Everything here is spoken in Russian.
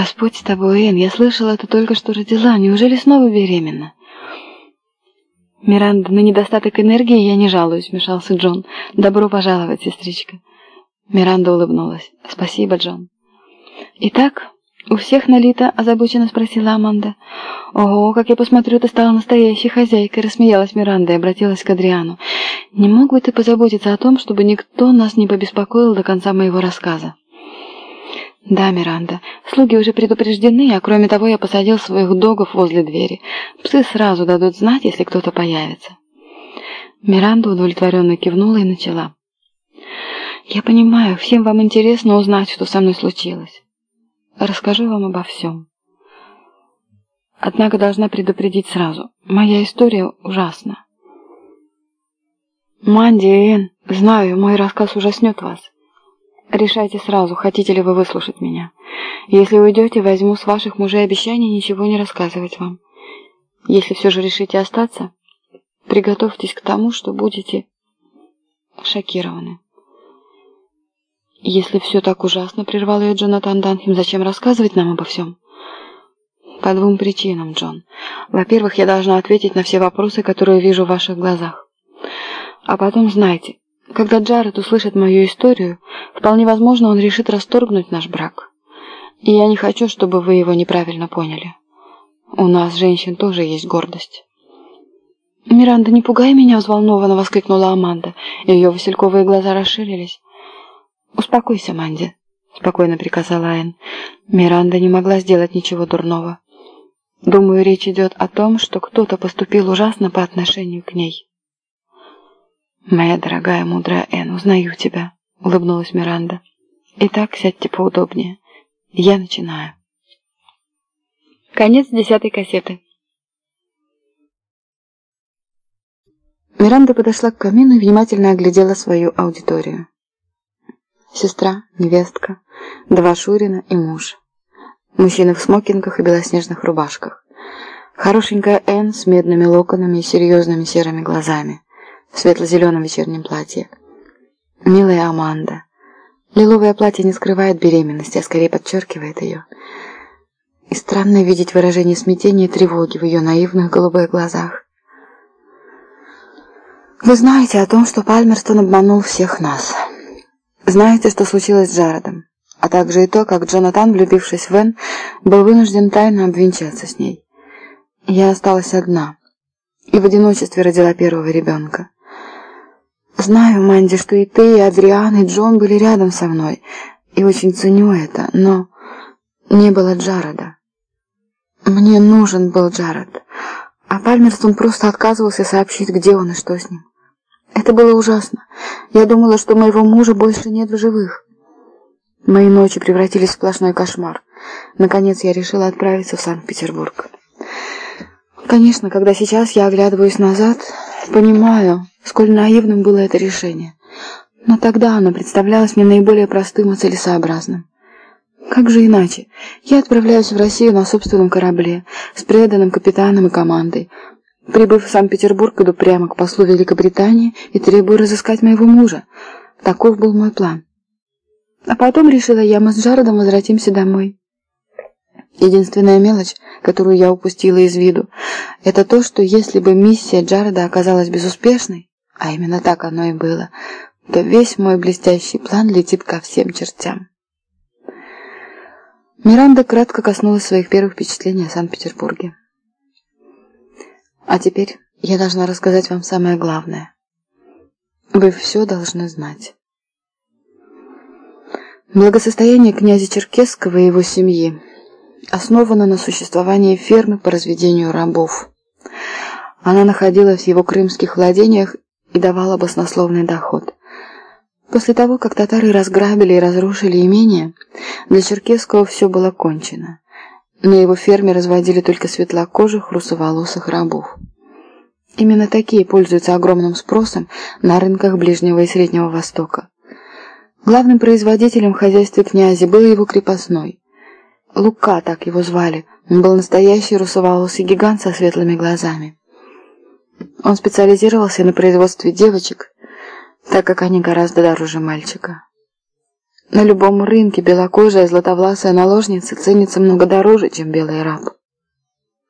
Господь с тобой, Энн, я слышала, ты только что родила. Неужели снова беременна? Миранда, на недостаток энергии я не жалуюсь, вмешался Джон. Добро пожаловать, сестричка. Миранда улыбнулась. Спасибо, Джон. Итак, у всех налито, озабоченно спросила Аманда. Ого, как я посмотрю, ты стала настоящей хозяйкой, рассмеялась Миранда и обратилась к Адриану. Не мог бы ты позаботиться о том, чтобы никто нас не побеспокоил до конца моего рассказа? «Да, Миранда. Слуги уже предупреждены, а кроме того я посадил своих догов возле двери. Псы сразу дадут знать, если кто-то появится». Миранда удовлетворенно кивнула и начала. «Я понимаю, всем вам интересно узнать, что со мной случилось. Расскажу вам обо всем. Однако должна предупредить сразу. Моя история ужасна. Манди и Энн, знаю, мой рассказ ужаснет вас. Решайте сразу, хотите ли вы выслушать меня. Если уйдете, возьму с ваших мужей обещание ничего не рассказывать вам. Если все же решите остаться, приготовьтесь к тому, что будете шокированы. Если все так ужасно, прервал ее Джонатан Данхем, зачем рассказывать нам обо всем? По двум причинам, Джон. Во-первых, я должна ответить на все вопросы, которые вижу в ваших глазах. А потом, знайте, когда Джаред услышит мою историю, вполне возможно, он решит расторгнуть наш брак. И я не хочу, чтобы вы его неправильно поняли. У нас, женщин, тоже есть гордость. «Миранда, не пугай меня!» – взволнованно воскликнула Аманда. Ее васильковые глаза расширились. «Успокойся, Манди», – спокойно приказала Энн. Миранда не могла сделать ничего дурного. Думаю, речь идет о том, что кто-то поступил ужасно по отношению к ней. «Моя дорогая, мудрая Энн, узнаю тебя», — улыбнулась Миранда. «Итак, сядьте поудобнее. Я начинаю». Конец десятой кассеты. Миранда подошла к камину и внимательно оглядела свою аудиторию. Сестра, невестка, два Шурина и муж. Мужчины в смокингах и белоснежных рубашках. Хорошенькая Энн с медными локонами и серьезными серыми глазами в светло-зеленом вечернем платье. Милая Аманда. Лиловое платье не скрывает беременности, а скорее подчеркивает ее. И странно видеть выражение смятения и тревоги в ее наивных голубых глазах. Вы знаете о том, что Пальмерстон обманул всех нас. Знаете, что случилось с Джаредом, а также и то, как Джонатан, влюбившись в Энн, был вынужден тайно обвенчаться с ней. Я осталась одна и в одиночестве родила первого ребенка. Знаю, Манди, что и ты, и Адриан, и Джон были рядом со мной, и очень ценю это, но не было Джареда. Мне нужен был Джаред, а Пальмерстон просто отказывался сообщить, где он и что с ним. Это было ужасно. Я думала, что моего мужа больше нет в живых. Мои ночи превратились в сплошной кошмар. Наконец я решила отправиться в Санкт-Петербург. Конечно, когда сейчас я оглядываюсь назад, понимаю, сколь наивным было это решение. Но тогда оно представлялось мне наиболее простым и целесообразным. Как же иначе? Я отправляюсь в Россию на собственном корабле, с преданным капитаном и командой. Прибыв в Санкт-Петербург, иду прямо к послу Великобритании и требую разыскать моего мужа. Таков был мой план. А потом решила я, мы с Джаредом возвратимся домой. Единственная мелочь, которую я упустила из виду, это то, что если бы миссия Джареда оказалась безуспешной, а именно так оно и было, то весь мой блестящий план летит ко всем чертям. Миранда кратко коснулась своих первых впечатлений о Санкт-Петербурге. А теперь я должна рассказать вам самое главное. Вы все должны знать. Благосостояние князя Черкесского и его семьи основана на существовании фермы по разведению рабов. Она находилась в его крымских владениях и давала баснословный доход. После того, как татары разграбили и разрушили имение, для Черкесского все было кончено. На его ферме разводили только светлокожих, русоволосых рабов. Именно такие пользуются огромным спросом на рынках Ближнего и Среднего Востока. Главным производителем в хозяйстве князя был его крепостной. Лука, так его звали. Он был настоящий русоволосый гигант со светлыми глазами. Он специализировался на производстве девочек, так как они гораздо дороже мальчика. На любом рынке белокожая златовласая наложница ценится много дороже, чем белый раб.